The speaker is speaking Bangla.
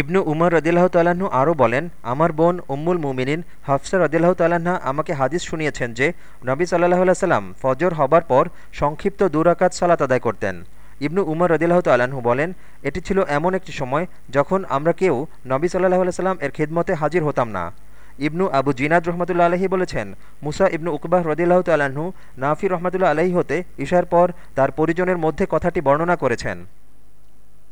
ইবনু উমর রদিল্লাহ তাল্লাহ্ন আরও বলেন, আমার বোন উম্মুল মুমিনিন হাফসা রদিল্লাহ তাল্লাহা আমাকে হাদিস শুনিয়েছেন যে, নবী সাল্লাহ সাল্লাম ফজর হবার পর সংক্ষিপ্ত দুরাকাত সালাত আদায় করতেন। ইবনু উমর রদিল্লাহ তাল্লাহ্ন বলেন, এটি ছিল এমন একটি সময় যখন আমরা কেউ নবী সাল্লাহ সাল্লাম এর খিদমতে হাজির হতাম না। ইবনু আবু জিনাদ রহমতুল্লা আলহী বলেছেন, মুসা ইবনু উকবাহ রদিল্লাহ তাল্লাহ্ন নাফি রহমতুল্লা আলহী হতে ঈশার পর তার পরিজনের মধ্যে কথাটি বর্ণনা করেছেন।